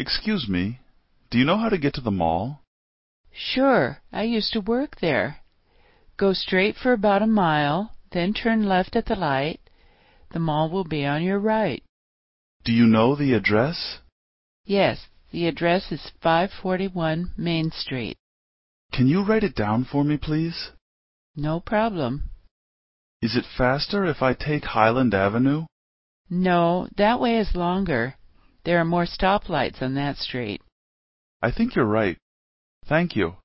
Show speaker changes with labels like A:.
A: Excuse me, do you know how to get to the mall?
B: Sure. I used to work there. Go straight for about a mile, then turn left at the light. The mall will be on your right.
A: Do you know the address?
B: Yes, the address is 541 Main Street.
A: Can you write it down for me, please?
B: No problem.
A: Is it faster if I take Highland Avenue?
B: No, that way is longer. There are more stoplights on that street.
A: I think you're right. Thank you.